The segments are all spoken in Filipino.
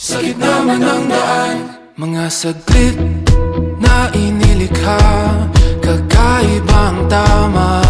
Sa gitna man ng daan Mga saglit na inilikha Kakaibang tama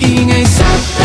y ngày sắp